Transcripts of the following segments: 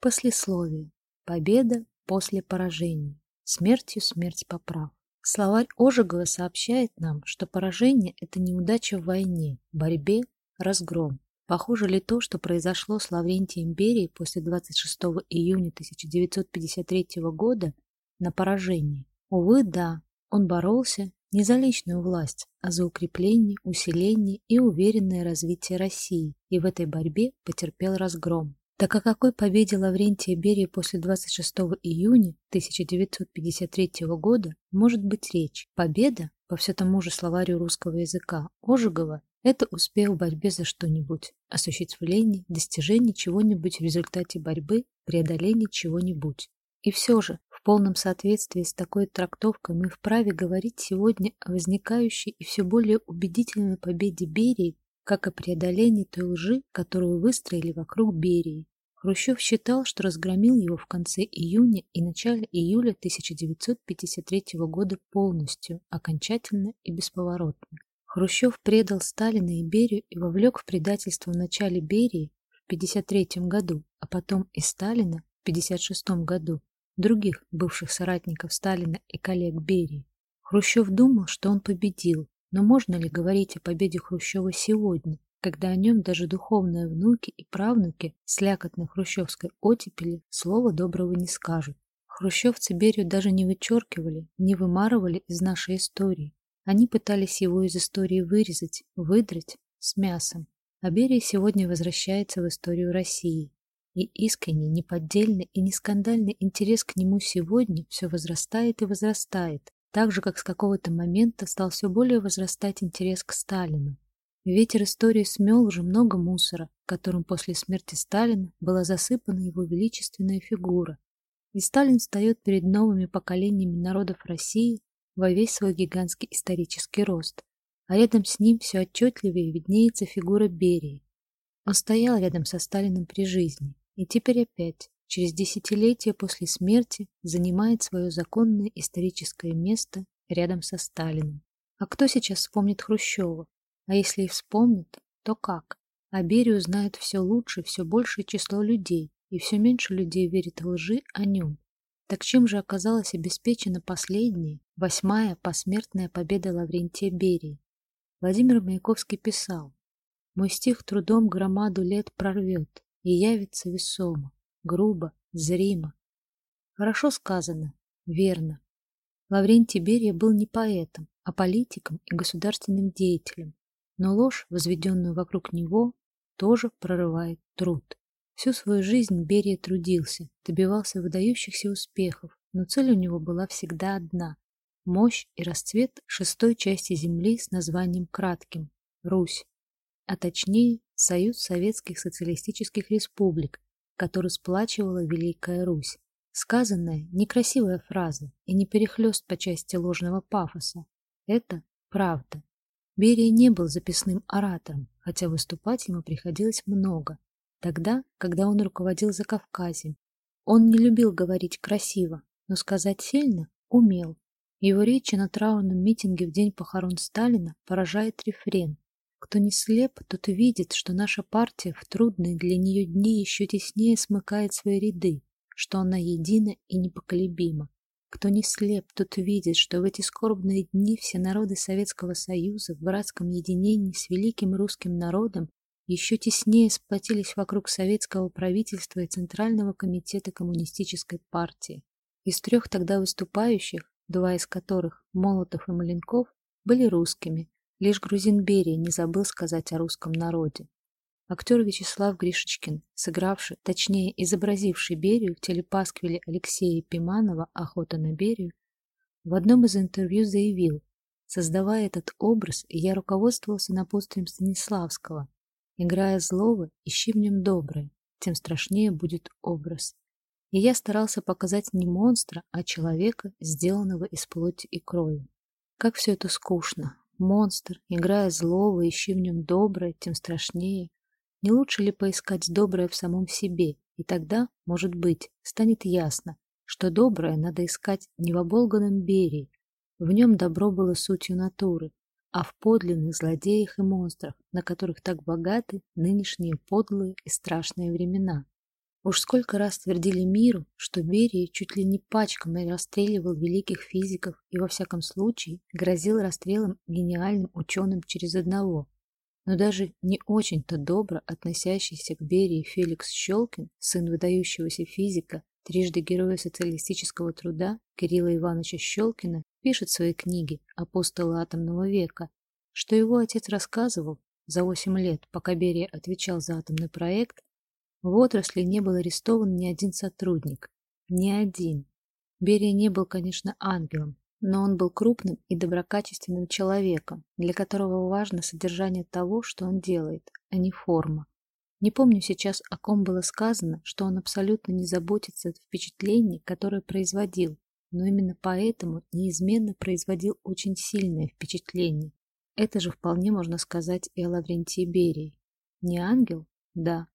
Послесловие. Победа после поражения. Смертью смерть поправ. Словарь Ожегова сообщает нам, что поражение – это неудача в войне, борьбе, разгром. Похоже ли то, что произошло с Лаврентием Берией после 26 июня 1953 года, на поражение? Увы, да, он боролся не за личную власть, а за укрепление, усиление и уверенное развитие России, и в этой борьбе потерпел разгром. Так о какой победе Лаврентия Берии после 26 июня 1953 года может быть речь? Победа, по все тому же словарю русского языка Ожегова, это успех в борьбе за что-нибудь, осуществление, достижение чего-нибудь в результате борьбы, преодоление чего-нибудь. И все же, в полном соответствии с такой трактовкой мы вправе говорить сегодня о возникающей и все более убедительной победе Берии как и преодоление той лжи, которую выстроили вокруг Берии. Хрущев считал, что разгромил его в конце июня и начале июля 1953 года полностью, окончательно и бесповоротно. Хрущев предал Сталина и Берию и вовлек в предательство в начале Берии в 1953 году, а потом и Сталина в 1956 году, других бывших соратников Сталина и коллег Берии. Хрущев думал, что он победил, но можно ли говорить о победе Хрущева сегодня, когда о нем даже духовные внуки и правнуки слякотной хрущевской оттепели слова доброго не скажут? Хрущевцы Берию даже не вычеркивали, не вымарывали из нашей истории. Они пытались его из истории вырезать, выдрать с мясом. А Берия сегодня возвращается в историю России. И искренний, неподдельный и нескандальный интерес к нему сегодня все возрастает и возрастает, так же, как с какого-то момента стал все более возрастать интерес к Сталину. Ветер истории смел уже много мусора, которым после смерти Сталина была засыпана его величественная фигура. И Сталин встает перед новыми поколениями народов России во весь свой гигантский исторический рост, а рядом с ним все отчетливее виднеется фигура Берии. Он стоял рядом со Сталиным при жизни, и теперь опять, через десятилетия после смерти занимает свое законное историческое место рядом со Сталиным. А кто сейчас вспомнит Хрущева? А если и вспомнит, то как? А Берию знает все лучше, все большее число людей, и все меньше людей верит лжи о нем. Так чем же оказалась обеспечена последняя, восьмая посмертная победа Лаврентия Берии? Владимир Маяковский писал, «Мой стих трудом громаду лет прорвет и явится весомо, грубо, зримо. Хорошо сказано, верно. Лаврентий Берия был не поэтом, а политиком и государственным деятелем, но ложь, возведенную вокруг него, тоже прорывает труд. Всю свою жизнь Берия трудился, добивался выдающихся успехов, но цель у него была всегда одна – мощь и расцвет шестой части земли с названием кратким – Русь, а точнее Союз Советских Социалистических Республик, который сплачивала Великая Русь. Сказанная некрасивая фраза и не перехлёст по части ложного пафоса. Это правда. Берия не был записным оратором, хотя выступать ему приходилось много. Тогда, когда он руководил Закавказьем, он не любил говорить красиво, но сказать сильно умел. Его речи на траурном митинге в день похорон Сталина поражает рефрен кто не слеп, тот видит, что наша партия в трудные для нее дни еще теснее смыкает свои ряды, что она едина и непоколебима. Кто не слеп, тот видит, что в эти скорбные дни все народы Советского Союза в братском единении с великим русским народом еще теснее сплотились вокруг советского правительства и Центрального комитета Коммунистической партии. Из трех тогда выступающих, два из которых, Молотов и Маленков, были русскими, Лишь грузин Берия не забыл сказать о русском народе. Актер Вячеслав Гришечкин, сыгравший, точнее изобразивший Берию в телепасквиле Алексея Пиманова «Охота на Берию», в одном из интервью заявил, создавая этот образ, я руководствовался напутствием Станиславского. Играя злого, ищи в нем доброе, тем страшнее будет образ. И я старался показать не монстра, а человека, сделанного из плоти и крови. Как все это скучно, Монстр, играя злого, ищи в нем доброе, тем страшнее. Не лучше ли поискать доброе в самом себе, и тогда, может быть, станет ясно, что доброе надо искать не в оболганном Берии, в нем добро было сутью натуры, а в подлинных злодеях и монстрах, на которых так богаты нынешние подлые и страшные времена. Уж сколько раз твердили миру, что Берия чуть ли не пачками расстреливал великих физиков и во всяком случае грозил расстрелом гениальным ученым через одного. Но даже не очень-то добро относящийся к Берии Феликс Щелкин, сын выдающегося физика, трижды героя социалистического труда Кирилла Ивановича Щелкина, пишет в своей книге «Апостолы атомного века», что его отец рассказывал за 8 лет, пока Берия отвечал за атомный проект, в отрасли не был арестован ни один сотрудник. Ни один. Берия не был, конечно, ангелом, но он был крупным и доброкачественным человеком, для которого важно содержание того, что он делает, а не форма. Не помню сейчас, о ком было сказано, что он абсолютно не заботится о впечатлении, которое производил, но именно поэтому неизменно производил очень сильное впечатление. Это же вполне можно сказать и о Лаврентии Берии. Не ангел? Да,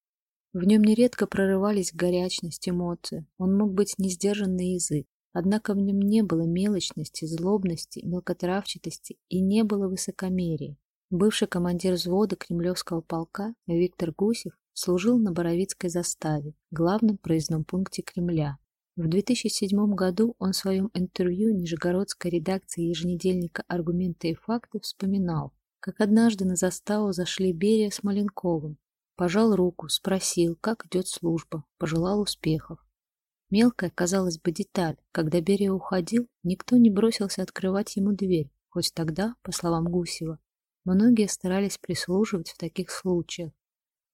в нем нередко прорывались горячность, эмоции. Он мог быть несдержанный язык. Однако в нем не было мелочности, злобности, мелкотравчатости и не было высокомерия. Бывший командир взвода Кремлевского полка Виктор Гусев служил на Боровицкой заставе, главном проездном пункте Кремля. В 2007 году он в своем интервью Нижегородской редакции еженедельника «Аргументы и факты» вспоминал, как однажды на заставу зашли Берия с Маленковым, Пожал руку, спросил, как идет служба, пожелал успехов. Мелкая, казалось бы, деталь. Когда Берия уходил, никто не бросился открывать ему дверь, хоть тогда, по словам Гусева, многие старались прислуживать в таких случаях.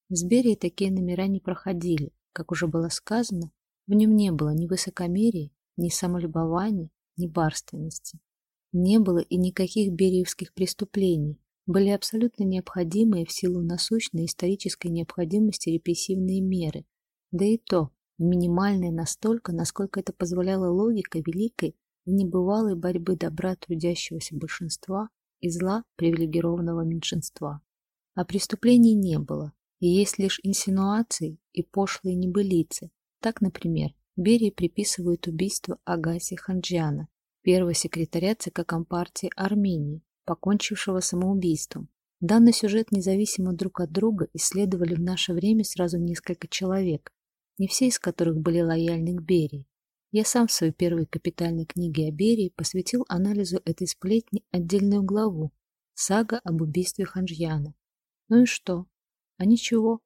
С Берией такие номера не проходили. Как уже было сказано, в нем не было ни высокомерия, ни самолюбования, ни барственности. Не было и никаких бериевских преступлений, были абсолютно необходимые в силу насущной исторической необходимости репрессивные меры, да и то минимальные настолько, насколько это позволяла логика великой и небывалой борьбы добра трудящегося большинства и зла привилегированного меньшинства. А преступлений не было, и есть лишь инсинуации и пошлые небылицы. Так, например, Берии приписывают убийство Агаси Ханджиана, первого секретаря ЦК Компартии Армении, покончившего самоубийством. Данный сюжет независимо друг от друга исследовали в наше время сразу несколько человек, не все из которых были лояльны к Берии. Я сам в своей первой капитальной книге о Берии посвятил анализу этой сплетни отдельную главу «Сага об убийстве Ханжьяна». Ну и что? А ничего.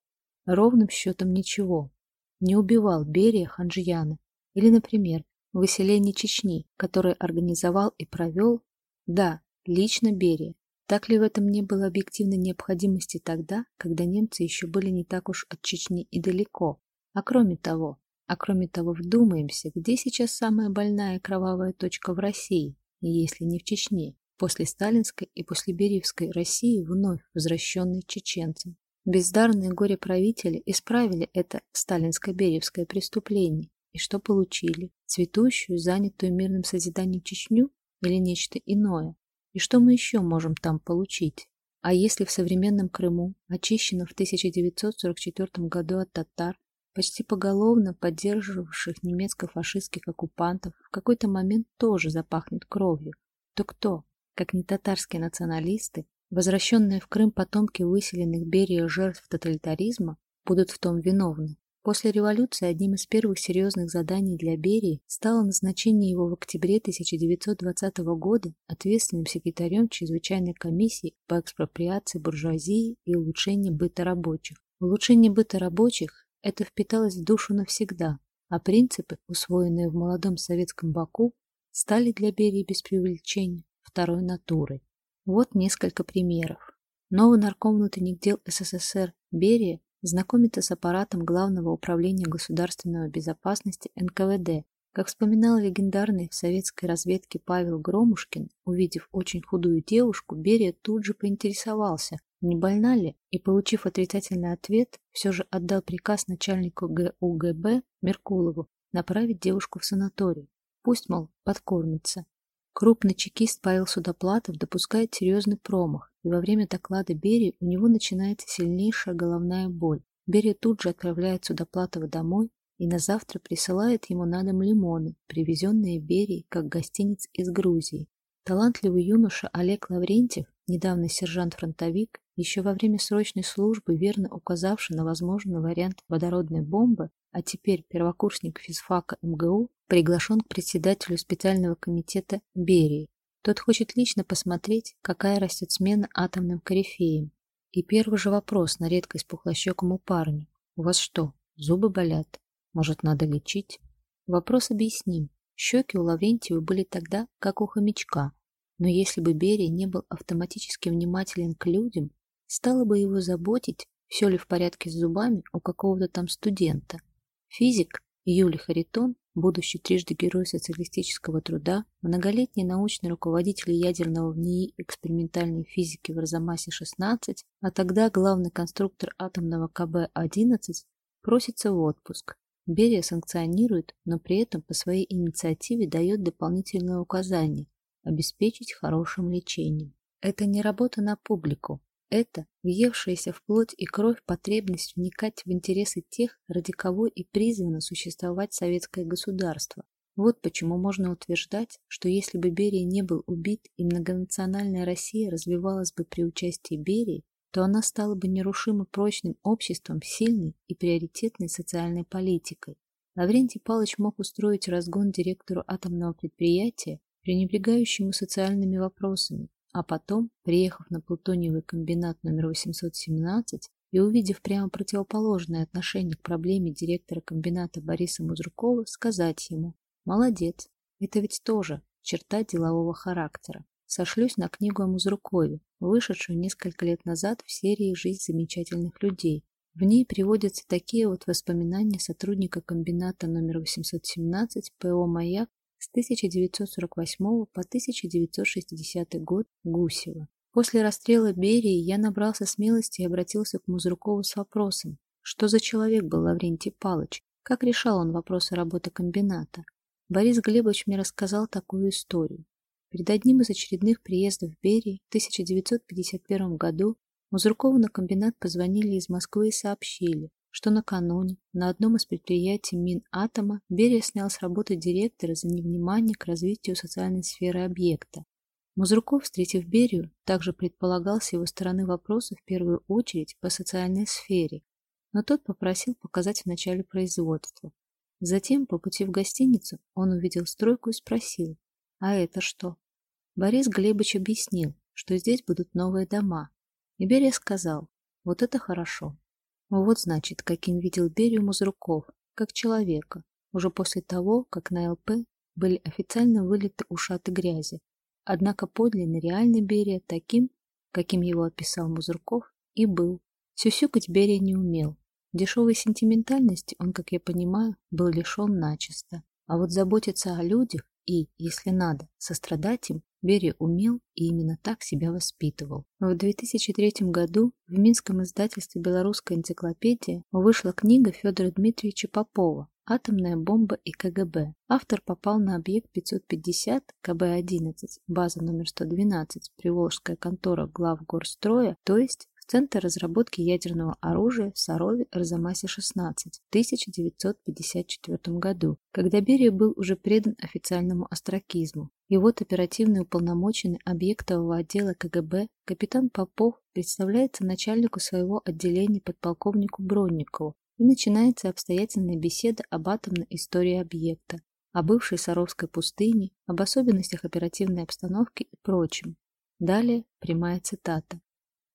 Ровным счетом ничего. Не убивал Берия Ханжьяна. Или, например, выселение Чечни, которое организовал и провел, да, Лично Берия. Так ли в этом не было объективной необходимости тогда, когда немцы еще были не так уж от Чечни и далеко? А кроме того, а кроме того, вдумаемся, где сейчас самая больная кровавая точка в России, если не в Чечне, после сталинской и после Бериевской России вновь возвращенной чеченцам. Бездарные горе-правители исправили это сталинско-бериевское преступление. И что получили? Цветущую, занятую мирным созиданием Чечню или нечто иное? И что мы еще можем там получить? А если в современном Крыму, очищенном в 1944 году от татар, почти поголовно поддерживавших немецко-фашистских оккупантов, в какой-то момент тоже запахнет кровью, то кто, как не татарские националисты, возвращенные в Крым потомки выселенных Берия жертв тоталитаризма, будут в том виновны? После революции одним из первых серьезных заданий для Берии стало назначение его в октябре 1920 года ответственным секретарем чрезвычайной комиссии по экспроприации буржуазии и улучшению быта рабочих. Улучшение быта рабочих – это впиталось в душу навсегда, а принципы, усвоенные в молодом советском Баку, стали для Берии без преувеличения второй натурой. Вот несколько примеров. Новый нарком внутренних дел СССР Берия знакомиться с аппаратом Главного управления государственной безопасности НКВД. Как вспоминал легендарный в советской разведке Павел Громушкин, увидев очень худую девушку, Берия тут же поинтересовался, не больна ли, и, получив отрицательный ответ, все же отдал приказ начальнику ГУГБ Меркулову направить девушку в санаторий. Пусть, мол, подкормится. Крупный чекист Павел Судоплатов допускает серьезный промах, и во время доклада Берии у него начинается сильнейшая головная боль. Берия тут же отправляет Судоплатова домой и на завтра присылает ему на дом лимоны, привезенные Берией как гостиниц из Грузии. Талантливый юноша Олег Лаврентьев, недавно сержант-фронтовик, еще во время срочной службы верно указавший на возможный вариант водородной бомбы, а теперь первокурсник физфака МГУ, приглашен к председателю специального комитета Берии. Тот хочет лично посмотреть, какая растет смена атомным корифеям. И первый же вопрос на редкость пухлощекому парню. «У вас что, зубы болят? Может, надо лечить?» Вопрос объясним. Щеки у Лаврентьева были тогда, как у хомячка. Но если бы Берия не был автоматически внимателен к людям, стало бы его заботить, все ли в порядке с зубами у какого-то там студента. Физик Юлий Харитон, будущий трижды герой социалистического труда, многолетний научный руководитель ядерного в НИИ экспериментальной физики в Арзамасе-16, а тогда главный конструктор атомного КБ-11, просится в отпуск. Берия санкционирует, но при этом по своей инициативе дает дополнительные указания обеспечить хорошим лечением. Это не работа на публику, это въевшаяся в плоть и кровь потребность вникать в интересы тех, ради кого и призвано существовать советское государство. Вот почему можно утверждать, что если бы Берия не был убит и многонациональная Россия развивалась бы при участии Берии, то она стала бы нерушимо прочным обществом сильной и приоритетной социальной политикой. Лаврентий Павлович мог устроить разгон директору атомного предприятия, пренебрегающему социальными вопросами, а потом, приехав на плутониевый комбинат номер 817 и увидев прямо противоположное отношение к проблеме директора комбината Бориса Музрукова, сказать ему «Молодец, это ведь тоже черта делового характера. Сошлюсь на книгу о Музрукове, вышедшую несколько лет назад в серии «Жизнь замечательных людей». В ней приводятся такие вот воспоминания сотрудника комбината номер 817 ПО «Маяк» с 1948 по 1960 год Гусева. После расстрела Берии я набрался смелости и обратился к Музрукову с вопросом, что за человек был Лаврентий Палыч, как решал он вопросы работы комбината. Борис Глебович мне рассказал такую историю. Перед одним из очередных приездов Берии в 1951 году Музрукову на комбинат позвонили из Москвы и сообщили, что накануне на одном из предприятий Минатома Берия снял с работы директора за невнимание к развитию социальной сферы объекта. Музруков, встретив Берию, также предполагал с его стороны вопросы в первую очередь по социальной сфере, но тот попросил показать в начале производства. Затем, по пути в гостиницу, он увидел стройку и спросил, а это что? Борис Глебович объяснил, что здесь будут новые дома. И Берия сказал, вот это хорошо, вот значит, каким видел Берию Музруков, как человека, уже после того, как на ЛП были официально вылиты ушаты грязи. Однако подлинный реальный Берия таким, каким его описал Музруков, и был. Сюсюкать Берия не умел. Дешевой сентиментальности он, как я понимаю, был лишен начисто. А вот заботиться о людях и, если надо, сострадать им Берия умел и именно так себя воспитывал. В 2003 году в Минском издательстве «Белорусская энциклопедия» вышла книга Федора Дмитриевича Попова «Атомная бомба и КГБ». Автор попал на объект 550 КБ-11, база номер 112, Приволжская контора главгорстроя, то есть в Центр разработки ядерного оружия в Сарове Арзамасе-16 в 1954 году, когда Берия был уже предан официальному остракизму. И вот оперативный уполномоченный объектового отдела КГБ капитан Попов представляется начальнику своего отделения подполковнику Бронникову, и начинается обстоятельная беседа об атомной истории объекта, о бывшей Саровской пустыне, об особенностях оперативной обстановки и прочем. Далее прямая цитата.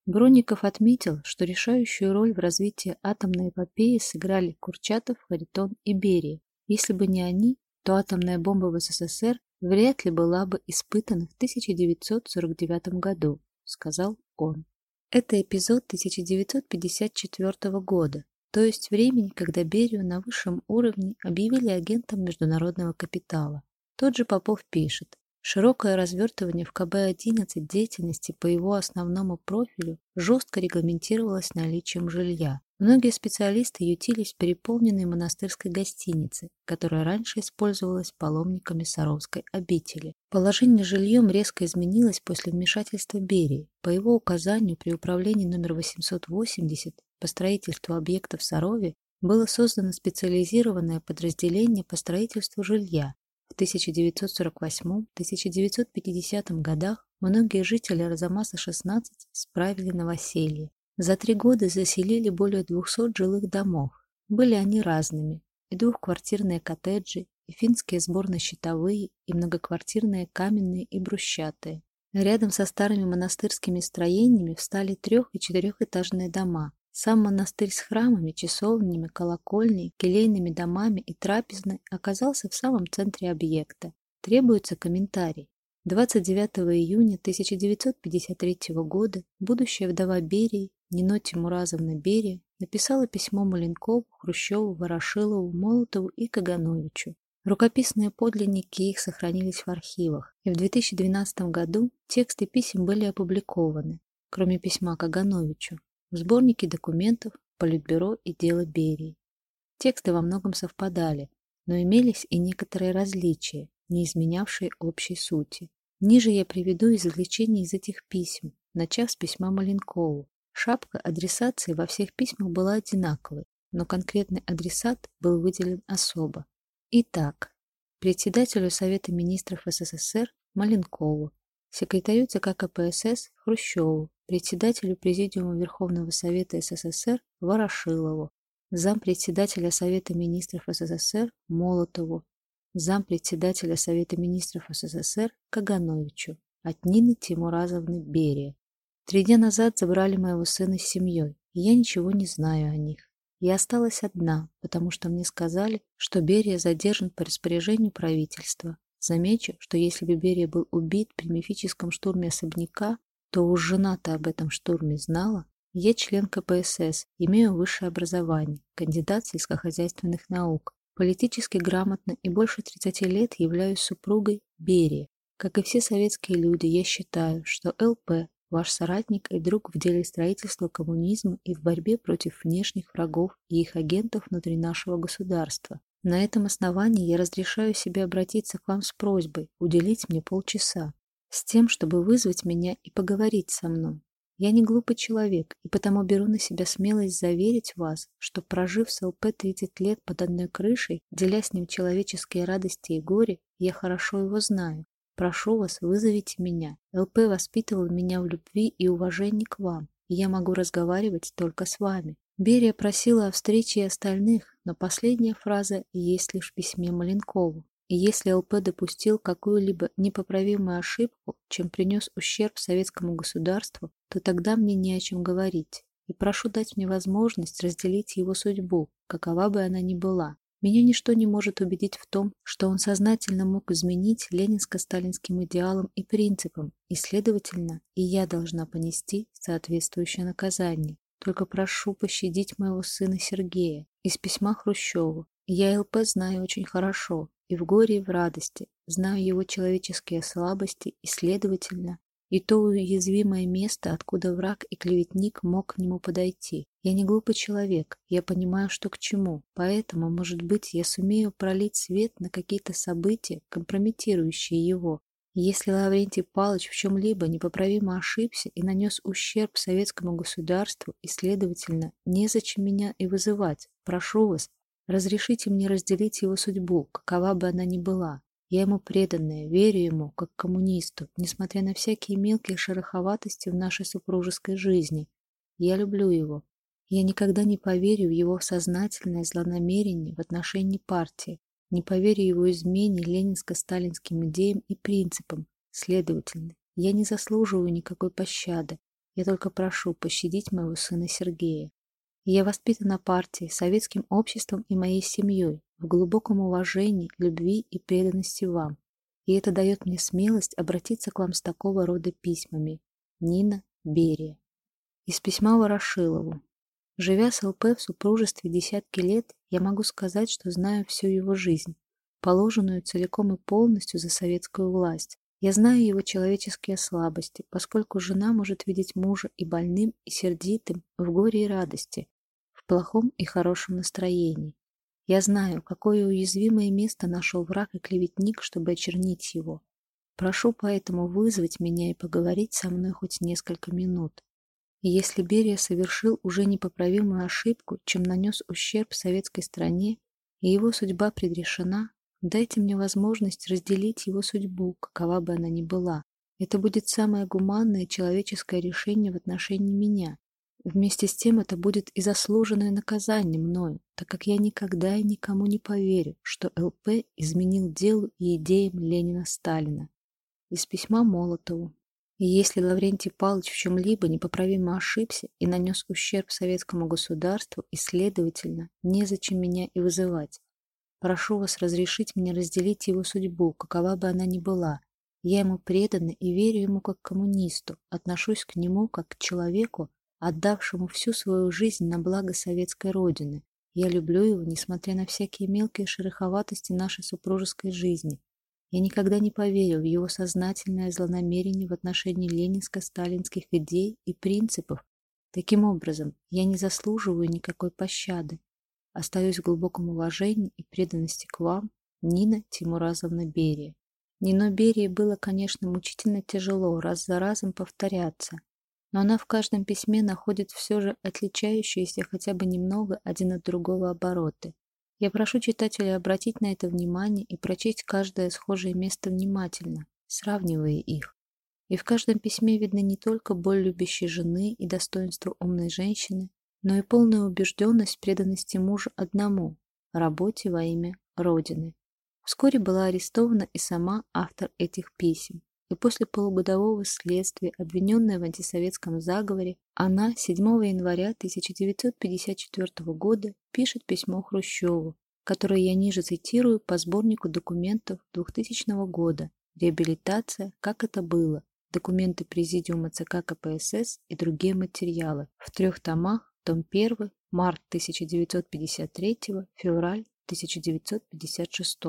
Бронников отметил, что решающую роль в развитии атомной эпопеи сыграли Курчатов, Харитон и Берия. Если бы не они, то атомная бомба в СССР вряд ли была бы испытана в 1949 году, сказал он. Это эпизод 1954 года, то есть времени, когда Берию на высшем уровне объявили агентом международного капитала. Тот же Попов пишет, Широкое развертывание в КБ-11 деятельности по его основному профилю жестко регламентировалось наличием жилья. Многие специалисты ютились в переполненной монастырской гостинице, которая раньше использовалась паломниками Саровской обители. Положение жильем резко изменилось после вмешательства Берии. По его указанию при управлении номер 880 по строительству объектов Сарове было создано специализированное подразделение по строительству жилья, 1948-1950 годах многие жители Арзамаса-16 справили новоселье. За три года заселили более 200 жилых домов. Были они разными, и двухквартирные коттеджи, и финские сборно-щитовые, и многоквартирные каменные и брусчатые. Рядом со старыми монастырскими строениями встали трех- и четырехэтажные дома. Сам монастырь с храмами, часовнями, колокольней, келейными домами и трапезной оказался в самом центре объекта. Требуется комментарий. 29 июня 1953 года будущая вдова Берии, Нино Тимуразовна Берия, написала письмо Маленкову, Хрущеву, Ворошилову, Молотову и Кагановичу. Рукописные подлинники их сохранились в архивах, и в 2012 году тексты писем были опубликованы, кроме письма Кагановичу, в сборнике документов Политбюро и дело Берии. Тексты во многом совпадали, но имелись и некоторые различия, не изменявшие общей сути. Ниже я приведу извлечения из этих писем, начав с письма Маленкову. Шапка адресации во всех письмах была одинаковой, но конкретный адресат был выделен особо. Итак, председателю Совета министров СССР Маленкову, секретарю ЦК КПСС Хрущеву, председателю Президиума Верховного Совета СССР Ворошилову, зампредседателя Совета министров СССР Молотову, зампредседателя Совета министров СССР Кагановичу от Нины Тимуразовны Берия. Три дня назад забрали моего сына с семьей, и я ничего не знаю о них. Я осталась одна, потому что мне сказали, что Берия задержан по распоряжению правительства. Замечу, что если бы Берия был убит при мифическом штурме особняка, то уж жена-то об этом штурме знала. Я член КПСС, имею высшее образование, кандидат сельскохозяйственных наук, Политически грамотно и больше 30 лет являюсь супругой Берии. Как и все советские люди, я считаю, что ЛП – ваш соратник и друг в деле строительства коммунизма и в борьбе против внешних врагов и их агентов внутри нашего государства. На этом основании я разрешаю себе обратиться к вам с просьбой уделить мне полчаса, с тем, чтобы вызвать меня и поговорить со мной. Я не глупый человек, и потому беру на себя смелость заверить вас, что, прожив с ЛП 30 лет под одной крышей, деля с ним человеческие радости и горе, я хорошо его знаю. Прошу вас, вызовите меня. ЛП воспитывал меня в любви и уважении к вам, и я могу разговаривать только с вами. Берия просила о встрече и остальных, но последняя фраза есть лишь в письме Маленкову. И если ЛП допустил какую-либо непоправимую ошибку, чем принес ущерб советскому государству, то тогда мне не о чем говорить. И прошу дать мне возможность разделить его судьбу, какова бы она ни была. Меня ничто не может убедить в том, что он сознательно мог изменить ленинско-сталинским идеалам и принципам, и, следовательно, и я должна понести соответствующее наказание. Только прошу пощадить моего сына Сергея из письма Хрущеву. Я ЛП знаю очень хорошо, и в горе, и в радости, знаю его человеческие слабости и, следовательно, и то уязвимое место, откуда враг и клеветник мог к нему подойти. Я не глупый человек, я понимаю, что к чему, поэтому, может быть, я сумею пролить свет на какие-то события, компрометирующие его. если Лаврентий Павлович в чем-либо непоправимо ошибся и нанес ущерб советскому государству, и, следовательно, незачем меня и вызывать, прошу вас, Разрешите мне разделить его судьбу, какова бы она ни была. Я ему преданная, верю ему, как коммунисту, несмотря на всякие мелкие шероховатости в нашей супружеской жизни. Я люблю его. Я никогда не поверю в его сознательное злонамерение в отношении партии, не поверю его измене ленинско-сталинским идеям и принципам. Следовательно, я не заслуживаю никакой пощады. Я только прошу пощадить моего сына Сергея. Я воспитана партией, советским обществом и моей семьей в глубоком уважении, любви и преданности вам. И это дает мне смелость обратиться к вам с такого рода письмами. Нина Берия. Из письма Ворошилову. Живя с ЛП в супружестве десятки лет, я могу сказать, что знаю всю его жизнь, положенную целиком и полностью за советскую власть. Я знаю его человеческие слабости, поскольку жена может видеть мужа и больным, и сердитым, в горе и радости, плохом и хорошем настроении. Я знаю, какое уязвимое место нашел враг и клеветник, чтобы очернить его. Прошу поэтому вызвать меня и поговорить со мной хоть несколько минут. Если Берия совершил уже непоправимую ошибку, чем нанес ущерб советской стране, и его судьба предрешена, дайте мне возможность разделить его судьбу, какова бы она ни была. Это будет самое гуманное человеческое решение в отношении меня, Вместе с тем это будет и заслуженное наказание мною, так как я никогда и никому не поверю, что ЛП изменил делу и идеям Ленина-Сталина. Из письма Молотову. И если Лаврентий Павлович в чем-либо непоправимо ошибся и нанес ущерб советскому государству, и, следовательно, незачем меня и вызывать. Прошу вас разрешить мне разделить его судьбу, какова бы она ни была. Я ему предана и верю ему как коммунисту, отношусь к нему как к человеку, отдавшему всю свою жизнь на благо советской родины. Я люблю его, несмотря на всякие мелкие шероховатости нашей супружеской жизни. Я никогда не поверил в его сознательное злонамерение в отношении ленинско-сталинских идей и принципов. Таким образом, я не заслуживаю никакой пощады. Остаюсь в глубоком уважении и преданности к вам, Нина Тимуразовна Берия. Нино Берии было, конечно, мучительно тяжело раз за разом повторяться, но она в каждом письме находит все же отличающиеся хотя бы немного один от другого обороты. Я прошу читателя обратить на это внимание и прочесть каждое схожее место внимательно, сравнивая их. И в каждом письме видны не только боль любящей жены и достоинство умной женщины, но и полная убежденность преданности мужа одному – работе во имя Родины. Вскоре была арестована и сама автор этих писем и после полугодового следствия, обвиненная в антисоветском заговоре, она 7 января 1954 года пишет письмо Хрущеву, которое я ниже цитирую по сборнику документов 2000 года «Реабилитация. Как это было. Документы Президиума ЦК КПСС и другие материалы» в трех томах, том 1, март 1953, февраль 1956.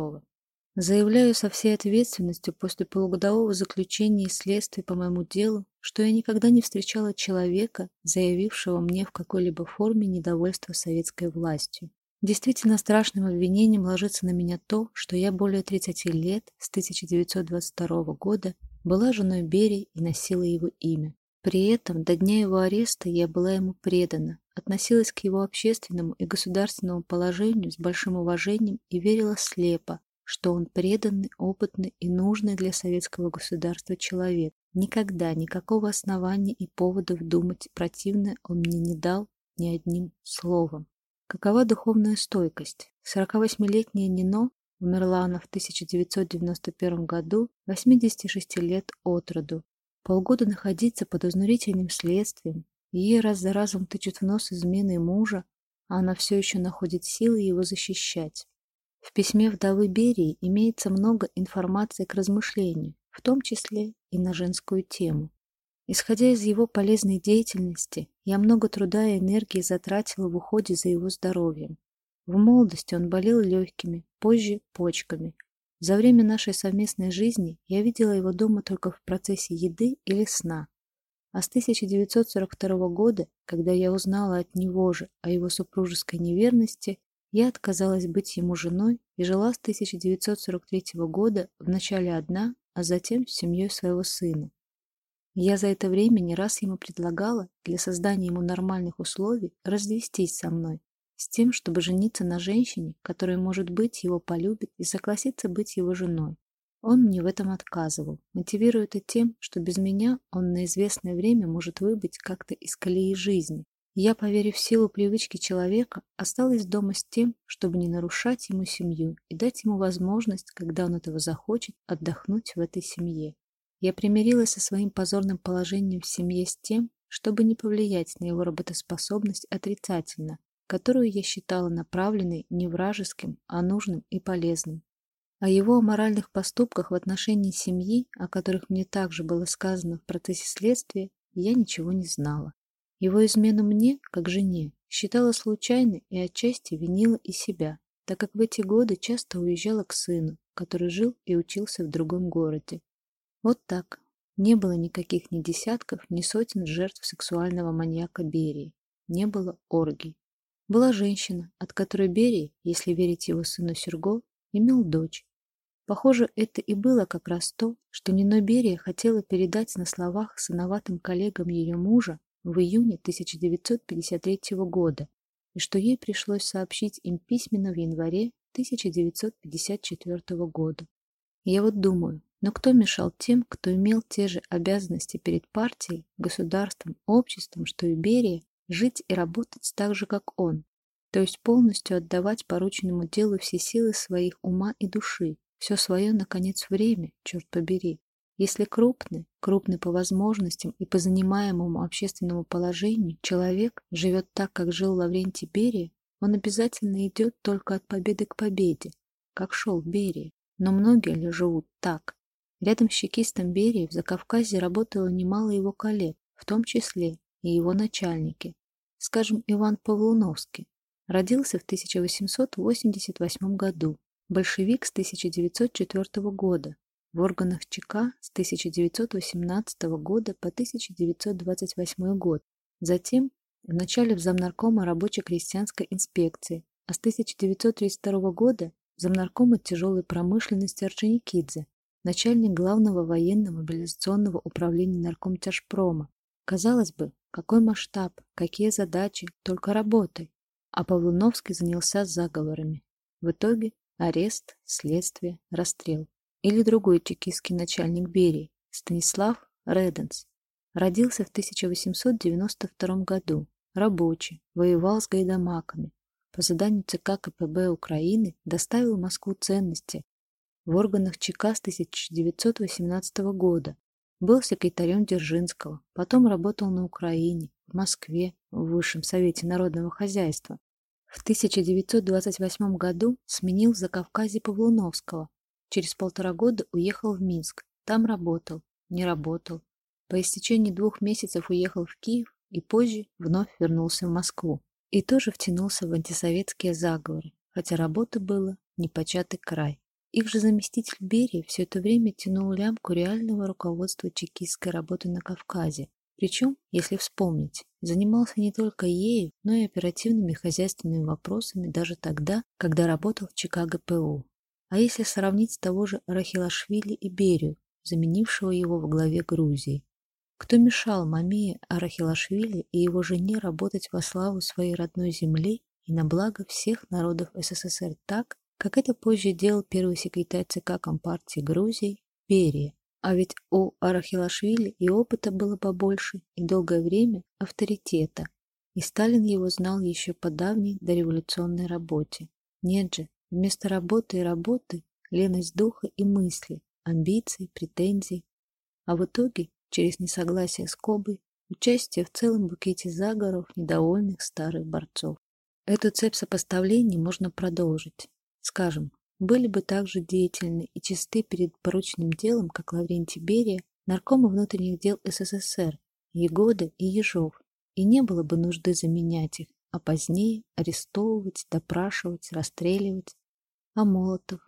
Заявляю со всей ответственностью после полугодового заключения и следствия по моему делу, что я никогда не встречала человека, заявившего мне в какой-либо форме недовольство советской властью. Действительно страшным обвинением ложится на меня то, что я более 30 лет, с 1922 года, была женой Берии и носила его имя. При этом до дня его ареста я была ему предана, относилась к его общественному и государственному положению с большим уважением и верила слепо, что он преданный, опытный и нужный для советского государства человек. Никогда никакого основания и поводов думать противное он мне не дал ни одним словом. Какова духовная стойкость? 48-летняя Нино умерла она в 1991 году, 86 лет от роду. Полгода находиться под изнурительным следствием, ей раз за разом тычут в нос измены мужа, а она все еще находит силы его защищать. В письме вдовы Берии имеется много информации к размышлению, в том числе и на женскую тему. Исходя из его полезной деятельности, я много труда и энергии затратила в уходе за его здоровьем. В молодости он болел легкими, позже – почками. За время нашей совместной жизни я видела его дома только в процессе еды или сна. А с 1942 года, когда я узнала от него же о его супружеской неверности, я отказалась быть ему женой и жила с 1943 года вначале одна, а затем с семьей своего сына. Я за это время не раз ему предлагала для создания ему нормальных условий развестись со мной, с тем, чтобы жениться на женщине, которая, может быть, его полюбит и согласится быть его женой. Он мне в этом отказывал, мотивируя это тем, что без меня он на известное время может выбыть как-то из колеи жизни, я, поверив в силу привычки человека, осталась дома с тем, чтобы не нарушать ему семью и дать ему возможность, когда он этого захочет, отдохнуть в этой семье. Я примирилась со своим позорным положением в семье с тем, чтобы не повлиять на его работоспособность отрицательно, которую я считала направленной не вражеским, а нужным и полезным. О его аморальных поступках в отношении семьи, о которых мне также было сказано в процессе следствия, я ничего не знала. Его измену мне, как жене, считала случайной и отчасти винила и себя, так как в эти годы часто уезжала к сыну, который жил и учился в другом городе. Вот так. Не было никаких ни десятков, ни сотен жертв сексуального маньяка Берии. Не было оргий. Была женщина, от которой Берий, если верить его сыну Серго, имел дочь. Похоже, это и было как раз то, что Нино Берия хотела передать на словах сыноватым коллегам ее мужа в июне 1953 года и что ей пришлось сообщить им письменно в январе 1954 года. Я вот думаю, но кто мешал тем, кто имел те же обязанности перед партией, государством, обществом, что и Берия, жить и работать так же, как он, то есть полностью отдавать порученному делу все силы своих ума и души, все свое, наконец, время, черт побери. Если крупный, крупный по возможностям и по занимаемому общественному положению человек живет так, как жил Лаврентий Берия, он обязательно идет только от победы к победе, как шел Берия. Но многие ли живут так? Рядом с чекистом Берии в Закавказье работало немало его коллег, в том числе и его начальники. Скажем, Иван Павлуновский. Родился в 1888 году, большевик с 1904 года, в органах ЧК с 1918 года по 1928 год, затем вначале в замнаркома рабоче-крестьянской инспекции, а с 1932 года замнаркома тяжелой промышленности Орджоникидзе, начальник главного военно-мобилизационного управления наркомтяжпрома. Казалось бы, какой масштаб, какие задачи, только работай. А Павлуновский занялся заговорами. В итоге арест, следствие, расстрел. Или другой чекистский начальник Берии, Станислав Реденс. Родился в 1892 году, рабочий, воевал с гайдамаками. По заданию ЦК КПБ Украины доставил в Москву ценности в органах ЧК с 1918 года. Был секретарем Дзержинского, потом работал на Украине, в Москве, в Высшем Совете народного хозяйства. В 1928 году сменил в Закавказье Павлуновского, Через полтора года уехал в Минск. Там работал, не работал. По истечении двух месяцев уехал в Киев и позже вновь вернулся в Москву. И тоже втянулся в антисоветские заговоры, хотя работы было непочатый край. Их же заместитель Берия все это время тянул лямку реального руководства чекистской работы на Кавказе. Причем, если вспомнить, занимался не только ею, но и оперативными хозяйственными вопросами даже тогда, когда работал в ЧК ГПУ. А если сравнить с того же Арахилашвили и Берию, заменившего его в главе Грузии? Кто мешал Мамее Арахилашвили и его жене работать во славу своей родной земли и на благо всех народов СССР так, как это позже делал первый секретарь ЦК Компартии Грузии Берия? А ведь у Арахилашвили и опыта было побольше, и долгое время авторитета. И Сталин его знал еще по давней дореволюционной работе. Нет же, Вместо работы и работы – леность духа и мысли, амбиции, претензий. А в итоге, через несогласие с Кобой, участие в целом букете заговоров недовольных старых борцов. Эту цепь сопоставлений можно продолжить. Скажем, были бы также деятельны и чисты перед порученным делом, как Лаврентий Берия, наркомы внутренних дел СССР, Егода и Ежов, и не было бы нужды заменять их, а позднее арестовывать, допрашивать, расстреливать, а Молотов?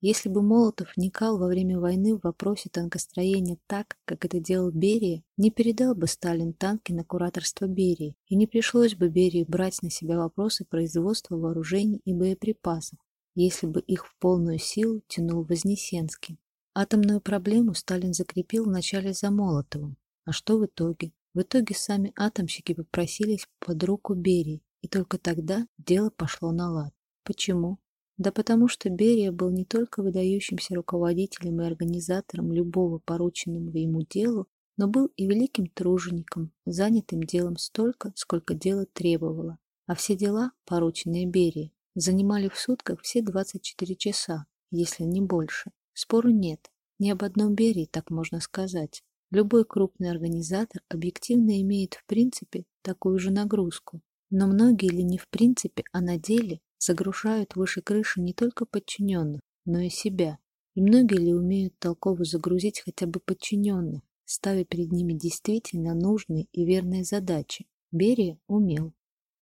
Если бы Молотов вникал во время войны в вопросе танкостроения так, как это делал Берия, не передал бы Сталин танки на кураторство Берии, и не пришлось бы Берии брать на себя вопросы производства вооружений и боеприпасов, если бы их в полную силу тянул Вознесенский. Атомную проблему Сталин закрепил вначале за Молотовым. А что в итоге? В итоге сами атомщики попросились под руку Берии, и только тогда дело пошло на лад. Почему? Да потому что Берия был не только выдающимся руководителем и организатором любого порученного ему делу, но был и великим тружеником, занятым делом столько, сколько дело требовало. А все дела, порученные Берии, занимали в сутках все 24 часа, если не больше. Спору нет, ни об одном Берии так можно сказать. Любой крупный организатор объективно имеет в принципе такую же нагрузку. Но многие ли не в принципе, а на деле загружают выше крыши не только подчиненных, но и себя. И многие ли умеют толково загрузить хотя бы подчиненных, ставя перед ними действительно нужные и верные задачи? Берия умел.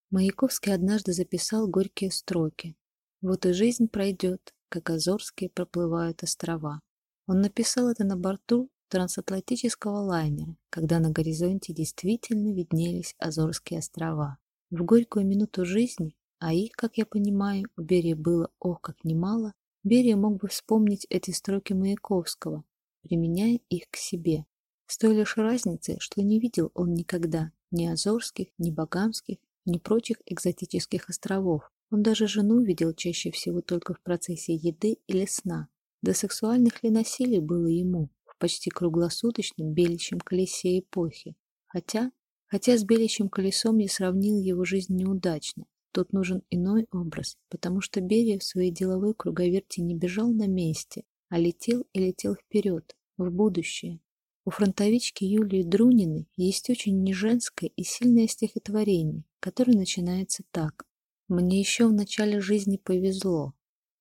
Маяковский однажды записал горькие строки. «Вот и жизнь пройдет, как Азорские проплывают острова». Он написал это на борту трансатлантического лайнера, когда на горизонте действительно виднелись Азорские острова. В горькую минуту жизни а их, как я понимаю, у Берии было ох как немало, Берия мог бы вспомнить эти строки Маяковского, применяя их к себе. С той лишь разницей, что не видел он никогда ни Азорских, ни Багамских, ни прочих экзотических островов. Он даже жену видел чаще всего только в процессе еды или сна. До сексуальных ли насилий было ему в почти круглосуточном беличьем колесе эпохи? Хотя, Хотя с белящим колесом я сравнил его жизнь неудачно. Тут нужен иной образ, потому что Берия в своей деловой круговерти не бежал на месте, а летел и летел вперед, в будущее. У фронтовички Юлии Друниной есть очень неженское и сильное стихотворение, которое начинается так. «Мне еще в начале жизни повезло.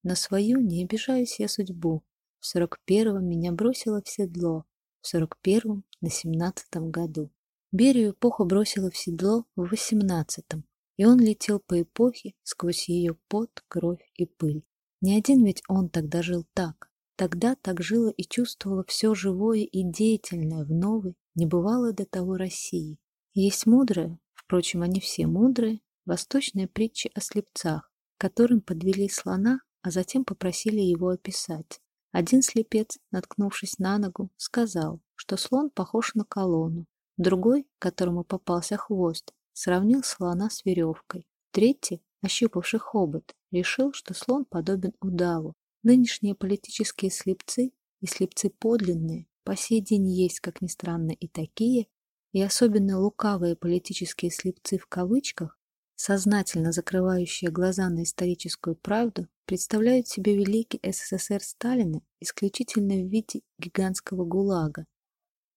На свою не обижаюсь я судьбу. В сорок первом меня бросило в седло, в сорок первом на семнадцатом году». Берию эпоху бросила в седло в восемнадцатом, и он летел по эпохе сквозь ее пот, кровь и пыль. Не один ведь он тогда жил так. Тогда так жило и чувствовало все живое и деятельное в новой, небывалой до того России. Есть мудрая, впрочем, они все мудрые, восточная притча о слепцах, которым подвели слона, а затем попросили его описать. Один слепец, наткнувшись на ногу, сказал, что слон похож на колонну. Другой, которому попался хвост, сравнил слона с веревкой. Третий, ощупавший хобот, решил, что слон подобен удаву. Нынешние политические слепцы и слепцы подлинные по сей день есть, как ни странно, и такие, и особенно лукавые политические слепцы в кавычках, сознательно закрывающие глаза на историческую правду, представляют себе великий СССР Сталина исключительно в виде гигантского ГУЛАГа.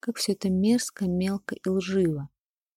Как все это мерзко, мелко и лживо.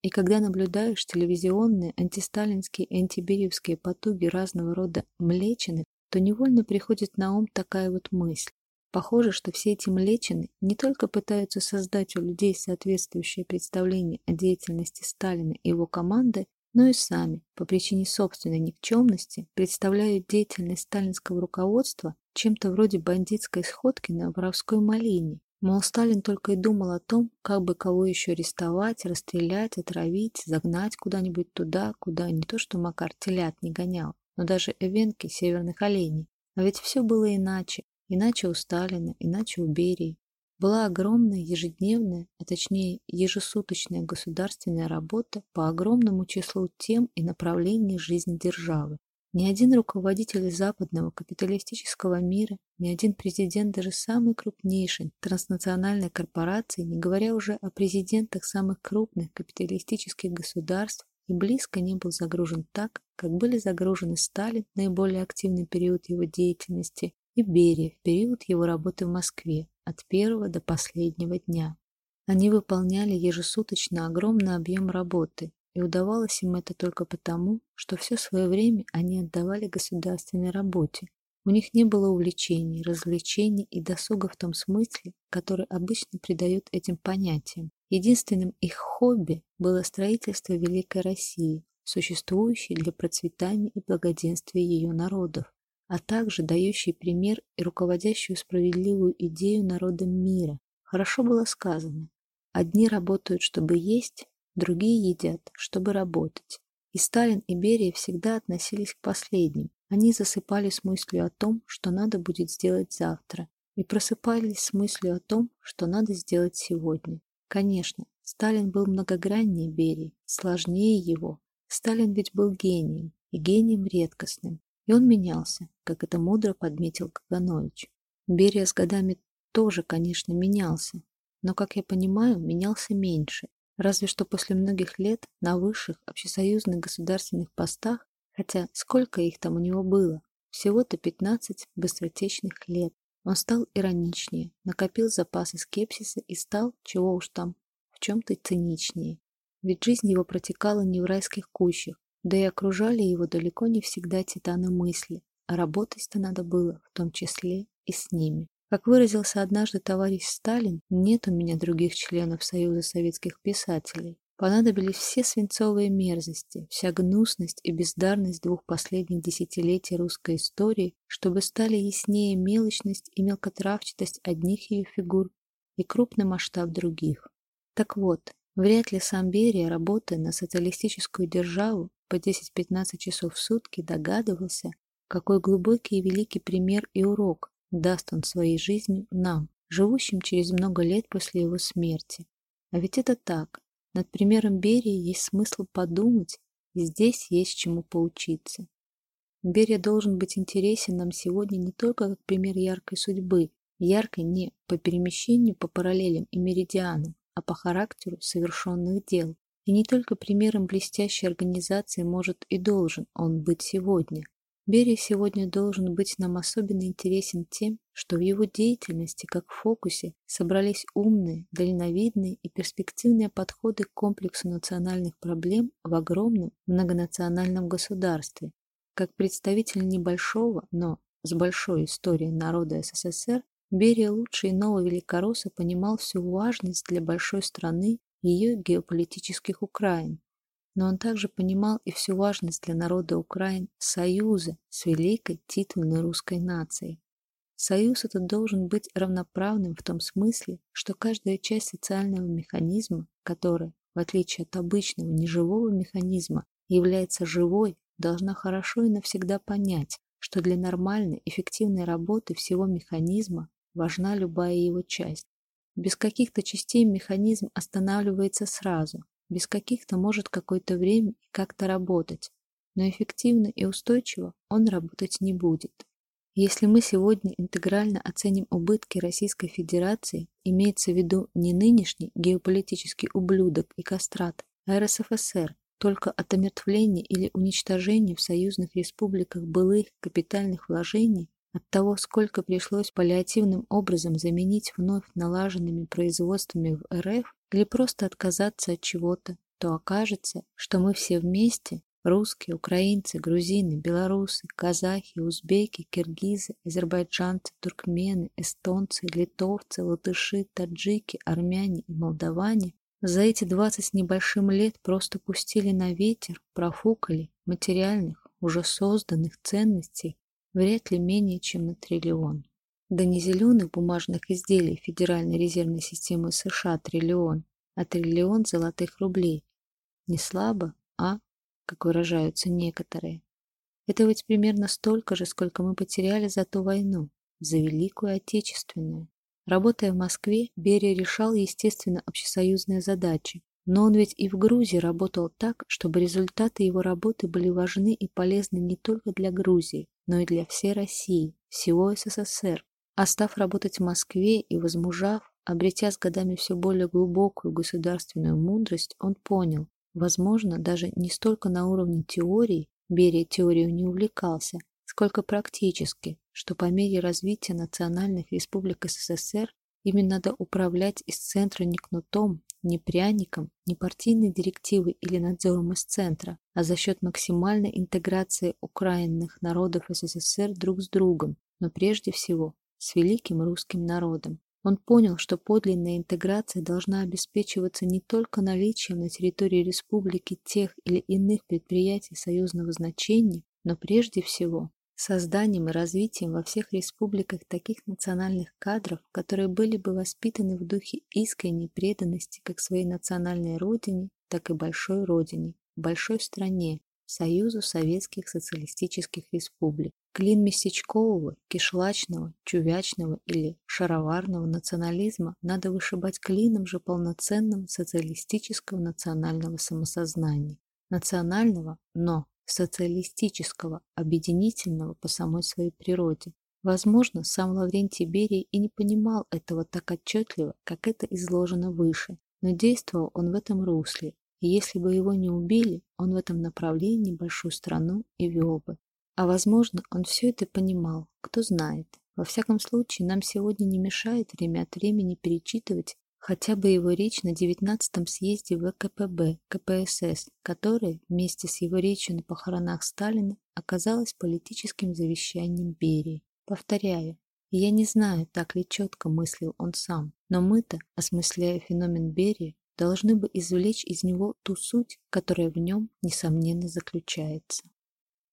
И когда наблюдаешь телевизионные антисталинские и антиберевские потуги разного рода млечины, то невольно приходит на ум такая вот мысль. Похоже, что все эти млечины не только пытаются создать у людей соответствующее представление о деятельности Сталина и его команды, но и сами, по причине собственной никчемности, представляют деятельность сталинского руководства чем-то вроде бандитской сходки на воровской малине, Мол, Сталин только и думал о том, как бы кого еще арестовать, расстрелять, отравить, загнать куда-нибудь туда, куда не то что Макар телят не гонял, но даже эвенки северных оленей. А ведь все было иначе. Иначе у Сталина, иначе у Берии. Была огромная ежедневная, а точнее ежесуточная государственная работа по огромному числу тем и направлений жизни державы. Ни один руководитель западного капиталистического мира, ни один президент даже самой крупнейшей транснациональной корпорации, не говоря уже о президентах самых крупных капиталистических государств, и близко не был загружен так, как были загружены Сталин в наиболее активный период его деятельности и Берия в период его работы в Москве от первого до последнего дня. Они выполняли ежесуточно огромный объем работы, и удавалось им это только потому, что все свое время они отдавали государственной работе. У них не было увлечений, развлечений и досуга в том смысле, который обычно придают этим понятиям. Единственным их хобби было строительство Великой России, существующей для процветания и благоденствия ее народов, а также дающей пример и руководящую справедливую идею народам мира. Хорошо было сказано, одни работают, чтобы есть, Другие едят, чтобы работать. И Сталин и Берия всегда относились к последним. Они засыпали с мыслью о том, что надо будет сделать завтра, и просыпались с мыслью о том, что надо сделать сегодня. Конечно, Сталин был многограннее Берии, сложнее его. Сталин ведь был гением, и гением редкостным. И он менялся, как это мудро подметил Каганович. Берия с годами тоже, конечно, менялся, но, как я понимаю, менялся меньше, Разве что после многих лет на высших общесоюзных государственных постах, хотя сколько их там у него было, всего-то 15 быстротечных лет, он стал ироничнее, накопил запасы скепсиса и стал, чего уж там, в чем-то циничнее. Ведь жизнь его протекала не в райских кущах, да и окружали его далеко не всегда титаны мысли, а работать-то надо было в том числе и с ними. Как выразился однажды товарищ Сталин, нет у меня других членов Союза советских писателей. Понадобились все свинцовые мерзости, вся гнусность и бездарность двух последних десятилетий русской истории, чтобы стали яснее мелочность и мелкотравчатость одних ее фигур и крупный масштаб других. Так вот, вряд ли сам Берия, работая на социалистическую державу по 10-15 часов в сутки, догадывался, какой глубокий и великий пример и урок даст он своей жизнью нам, живущим через много лет после его смерти. А ведь это так. Над примером Берии есть смысл подумать, и здесь есть чему поучиться. Берия должен быть интересен нам сегодня не только как пример яркой судьбы, яркой не по перемещению по параллелям и меридианам, а по характеру совершенных дел. И не только примером блестящей организации может и должен он быть сегодня. Берия сегодня должен быть нам особенно интересен тем, что в его деятельности, как в фокусе, собрались умные, дальновидные и перспективные подходы к комплексу национальных проблем в огромном многонациональном государстве. Как представитель небольшого, но с большой историей народа СССР, Берия лучше иного великоросса понимал всю важность для большой страны ее геополитических Украин. Но он также понимал и всю важность для народа Украин союза с великой титульной русской нацией. Союз этот должен быть равноправным в том смысле, что каждая часть социального механизма, которая, в отличие от обычного неживого механизма, является живой, должна хорошо и навсегда понять, что для нормальной, эффективной работы всего механизма важна любая его часть. Без каких-то частей механизм останавливается сразу, без каких-то может какое-то время как-то работать, но эффективно и устойчиво он работать не будет. Если мы сегодня интегрально оценим убытки Российской Федерации, имеется в виду не нынешний геополитический ублюдок и кастрат, а РСФСР, только от или уничтожения в союзных республиках былых капитальных вложений от того, сколько пришлось паллиативным образом заменить вновь налаженными производствами в РФ или просто отказаться от чего-то, то окажется, что мы все вместе русские, украинцы, грузины, белорусы, казахи, узбеки, киргизы, азербайджанцы, туркмены, эстонцы, литовцы, латыши, таджики, армяне и молдаване за эти двадцать с небольшим лет просто пустили на ветер, профукали материальных, уже созданных ценностей вряд ли менее чем на триллион. Да не зеленых бумажных изделий Федеральной резервной системы США триллион, а триллион золотых рублей. Не слабо, а, как выражаются некоторые. Это ведь примерно столько же, сколько мы потеряли за ту войну, за Великую Отечественную. Работая в Москве, Берия решал, естественно, общесоюзные задачи, но он ведь и в Грузии работал так, чтобы результаты его работы были важны и полезны не только для Грузии, но и для всей России, всего СССР. А работать в Москве и возмужав, обретя с годами все более глубокую государственную мудрость, он понял, возможно, даже не столько на уровне теории, Берия теорию не увлекался, сколько практически, что по мере развития национальных республик СССР ими надо управлять из центра не кнутом, не пряником, не партийной директивой или надзором из центра, а за счет максимальной интеграции украинных народов СССР друг с другом, но прежде всего с великим русским народом. Он понял, что подлинная интеграция должна обеспечиваться не только наличием на территории республики тех или иных предприятий союзного значения, но прежде всего созданием и развитием во всех республиках таких национальных кадров, которые были бы воспитаны в духе искренней преданности как своей национальной родине, так и большой родине, большой стране, Союзу Советских Социалистических Республик. Клин местечкового, кишлачного, чувячного или шароварного национализма надо вышибать клином же полноценным социалистического национального самосознания. Национального, но социалистического, объединительного по самой своей природе. Возможно, сам Лаврентий Берия и не понимал этого так отчетливо, как это изложено выше, но действовал он в этом русле, и если бы его не убили, он в этом направлении большую страну и вел бы. А возможно, он все это понимал, кто знает. Во всяком случае, нам сегодня не мешает время от времени перечитывать хотя бы его речь на 19-м съезде ВКПБ КПСС, которая вместе с его речью на похоронах Сталина оказалась политическим завещанием Берии. Повторяю, я не знаю, так ли четко мыслил он сам, но мы-то, осмысляя феномен Берии, должны бы извлечь из него ту суть, которая в нем, несомненно, заключается.